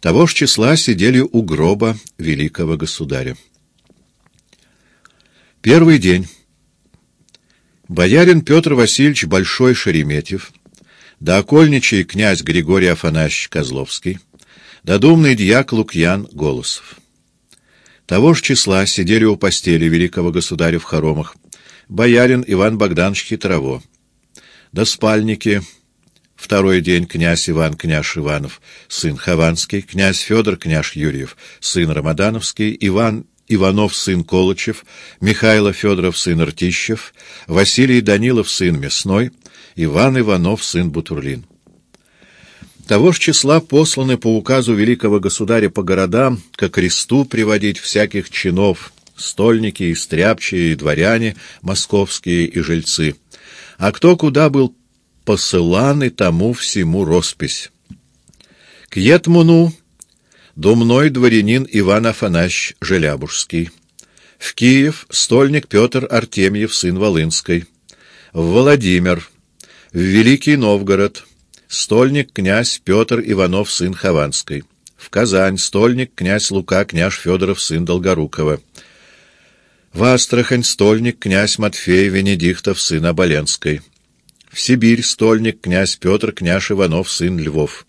Того ж числа сидели у гроба великого государя. Первый день. Боярин Петр Васильевич Большой Шереметьев, да окольничий князь Григорий Афанасьевич Козловский, да думный дьяк Лукьян Голосов. Того же числа сидели у постели великого государя в хоромах боярин Иван Богданович Хитрово, да спальники Второй день князь Иван, княж Иванов, сын Хованский, князь Федор, княж Юрьев, сын Рамадановский, Иван Иванов, сын Колычев, Михайло Федоров, сын Ртищев, Василий Данилов, сын Мясной, Иван Иванов, сын Бутурлин. Того же числа посланы по указу великого государя по городам ко кресту приводить всяких чинов, стольники и стряпчие, и дворяне, московские и жильцы. А кто куда был посыланы тому всему роспись. К Етмуну думной дворянин Иван Афанасьевич Желябужский. В Киев стольник Петр Артемьев, сын Волынской. В Владимир. В Великий Новгород. Стольник князь Петр Иванов, сын Хованской. В Казань. Стольник князь Лука, княж Федоров, сын Долгорукова. В Астрахань. Стольник князь Матфей Венедиктов, сын Оболенской. В Сибирь стольник князь Петр, княж Иванов, сын Львов.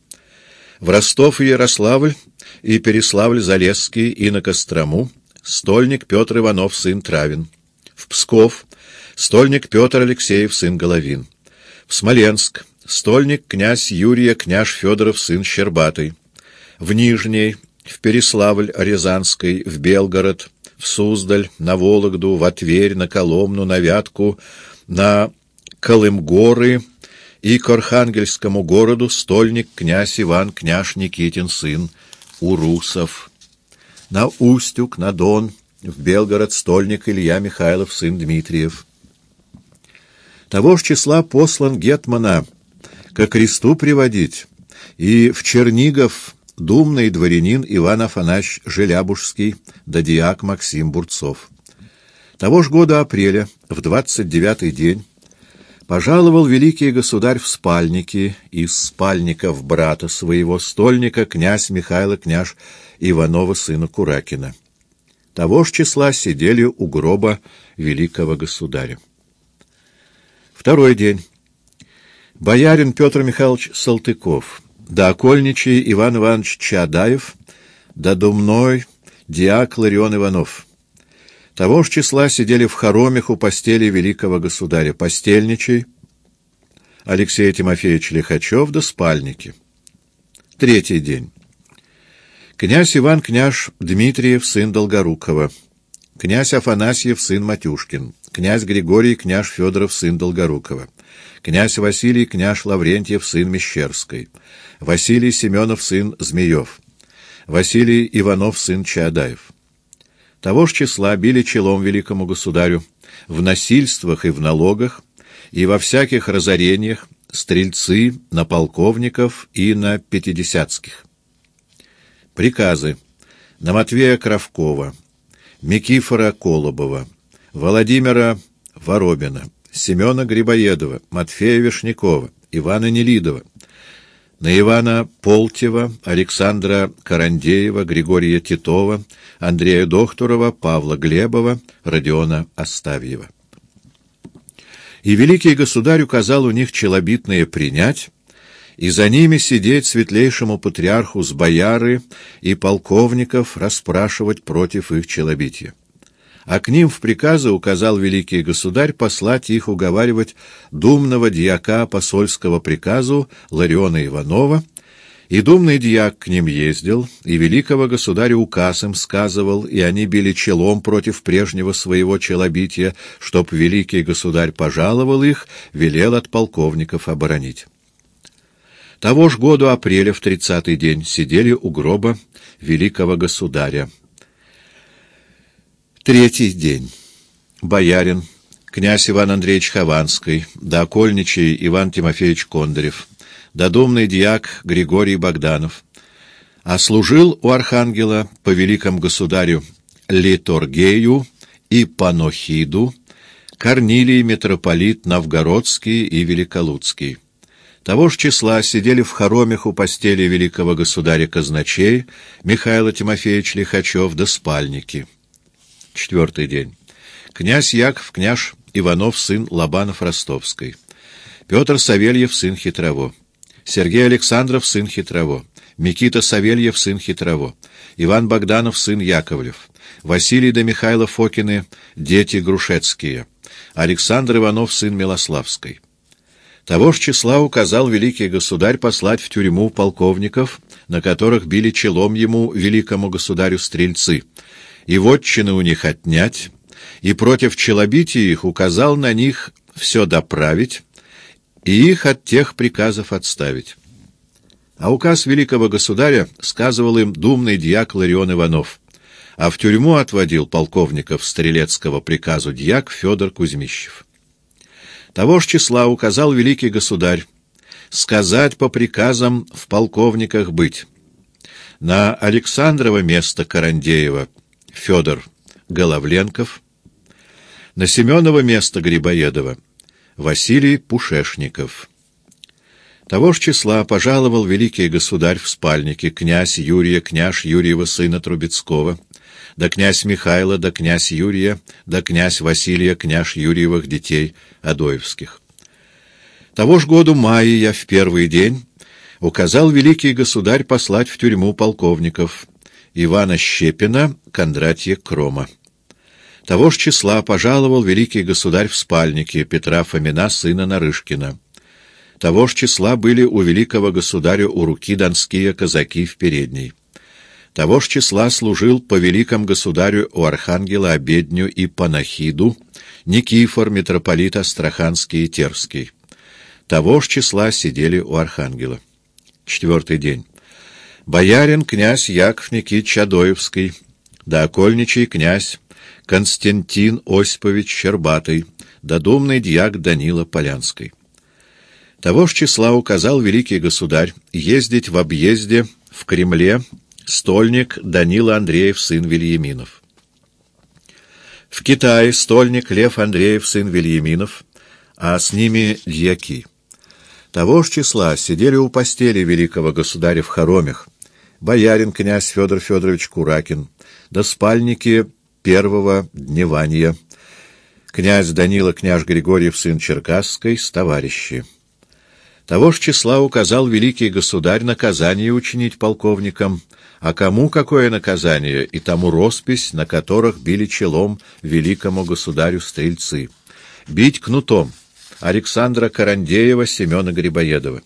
В Ростов и Ярославль и Переславль-Залесский и на Кострому стольник Петр Иванов, сын Травин. В Псков стольник Петр Алексеев, сын Головин. В Смоленск стольник князь Юрия, княж Федоров, сын Щербатый. В Нижний, в Переславль Рязанской, в Белгород, в Суздаль, на Вологду, в Тверь, на Коломну, на Вятку, на Колымгоры и к Архангельскому городу стольник князь Иван, княж Никитин, сын Урусов. На Устюг, на Дон, в Белгород стольник Илья Михайлов, сын Дмитриев. Того ж числа послан Гетмана ко кресту приводить, и в Чернигов думный дворянин Иван Афанасьевич Желябужский да диак Максим Бурцов. Того ж года апреля, в двадцать девятый день, Пожаловал великий государь в спальники, из спальников брата своего, стольника, князь Михайло, княж Иванова, сына Куракина. Того ж числа сидели у гроба великого государя. Второй день. Боярин Петр Михайлович Салтыков, да окольничий Иван Иванович Чадаев, да думной диак Ларион Иванов — того же числа сидели в хоромях у постели великого государя постельничий, Алексей Тимофеевич Лихачев да спальники. Третий день. Князь Иван княж Дмитриев, сын Долгорукова. Князь Афанасьев, сын Матюшкин. Князь Григорий, княж Федоров, сын Долгорукова. Князь Василий, княж Лаврентьев, сын Мещерской. Василий Семенов, сын Змеев. Василий Иванов, сын Чаадаев. Того ж числа били челом великому государю в насильствах и в налогах, и во всяких разорениях стрельцы на полковников и на пятидесятских. Приказы на Матвея Кравкова, Микифора Колобова, Владимира Воробина, Семена Грибоедова, Матфея Вишнякова, Ивана Нелидова, на Ивана Полтева, Александра Карандеева, Григория Титова, Андрея Докторова, Павла Глебова, Родиона Оставьева. И великий государь указал у них челобитные принять, и за ними сидеть светлейшему патриарху с бояры и полковников расспрашивать против их челобития а к ним в приказы указал великий государь послать их уговаривать думного дьяка посольского приказу Лариона Иванова, и думный дьяк к ним ездил, и великого государя указ им сказывал, и они били челом против прежнего своего челобития, чтоб великий государь пожаловал их, велел от полковников оборонить. Того ж году апреля в тридцатый день сидели у гроба великого государя. Третий день. Боярин, князь Иван Андреевич Хованский, да окольничий Иван Тимофеевич Кондарев, да думный диак Григорий Богданов, а служил у архангела по великому государю Литоргею и Панохиду, Корнилий митрополит Новгородский и Великолуцкий. Того же числа сидели в хоромях у постели великого государя казначей Михаила Тимофеевич Лихачев до спальники. Четвертый день. Князь Яков, княж Иванов, сын Лобанов Ростовской. Петр Савельев, сын Хитрово. Сергей Александров, сын Хитрово. Микита Савельев, сын Хитрово. Иван Богданов, сын Яковлев. Василий да Михайло Фокины, дети Грушецкие. Александр Иванов, сын Милославской. Того же числа указал великий государь послать в тюрьму полковников, на которых били челом ему, великому государю, стрельцы, и вотчины у них отнять, и против челобития их указал на них все доправить, и их от тех приказов отставить. А указ великого государя сказывал им думный дьяк Ларион Иванов, а в тюрьму отводил полковников стрелецкого приказу дьяк Федор Кузьмищев. Того же числа указал великий государь сказать по приказам в полковниках быть. На Александрова место Карандеева Федор Головленков, на Семенова место Грибоедова Василий Пушешников. Того же числа пожаловал великий государь в спальнике князь Юрия, княж Юрьева сына Трубецкого, да князь Михайла, да князь Юрия, да князь Василия, княж Юрьевых детей Адоевских. Того ж году мая я в первый день указал великий государь послать в тюрьму полковников Ивана Щепина, Кондратья Крома. Того ж числа пожаловал великий государь в спальнике Петра Фомина, сына Нарышкина. Того ж числа были у великого государя у руки донские казаки в передней. Того ж числа служил по великому государю у архангела Обедню и Панахиду Никифор, митрополит Астраханский и Терский. Того ж числа сидели у архангела. Четвертый день. Боярин князь Яков Никит Адоевский, да окольничий князь Константин Осипович Щербатый, да думный дьяк Данила Полянский. Того ж числа указал великий государь ездить в объезде в Кремле стольник Данила Андреев, сын Вильяминов. В Китае стольник Лев Андреев, сын Вильяминов, а с ними дьяки. Того же числа сидели у постели великого государя в хоромях боярин князь Федор Федорович Куракин, да спальники первого дневания, князь Данила, княж Григорьев, сын Черкасской, с товарищи. Того ж числа указал великий государь наказание учинить полковникам, а кому какое наказание, и тому роспись, на которых били челом великому государю стрельцы. Бить кнутом Александра Карандеева, Семена Грибоедова.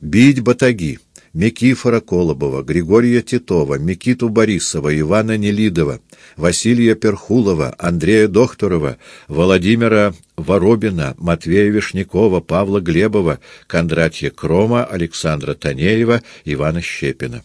Бить батаги Микифора Колобова, Григория Титова, Микиту Борисова, Ивана Нелидова, Василия Перхулова, Андрея Докторова, Владимира Воробина, Матвея Вишнякова, Павла Глебова, Кондратья Крома, Александра Танеева, Ивана Щепина.